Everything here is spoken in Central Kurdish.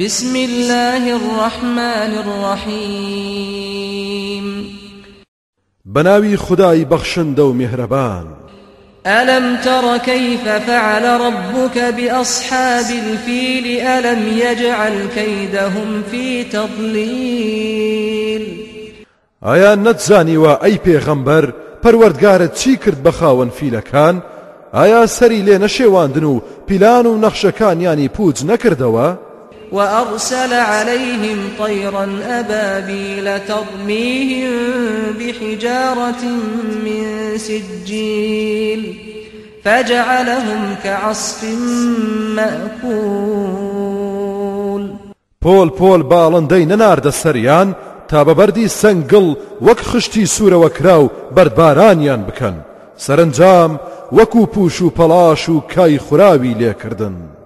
بسم الله الرحمن الرحيم بناوي خداي بخشن دو مهربان ألم تر كيف فعل ربك بأصحاب الفيل ألم يجعل كيدهم في تضليل ئایا نەتزانی و ئەی پێغەمبەر پەروەردگارە چی کرد بە خاوەن فیلەکان ئایا سەری لێ نەشێواندن و پیلان و نەخشەکانیانی پووج نەکردەوە؟ وأرسل عليهم طيرا أبابيل ترميهم بحجارة من سجيل فجعلهم كعصف مأكول پۆل پۆل باڵندەی نەناردە سەریان تا بەبەری سنگڵ وەک خشتی سوورەوە کراو بەربارانیان بکەن سەرنجام وەکو پوش و پەلاش و کای خوراوی لێکردن.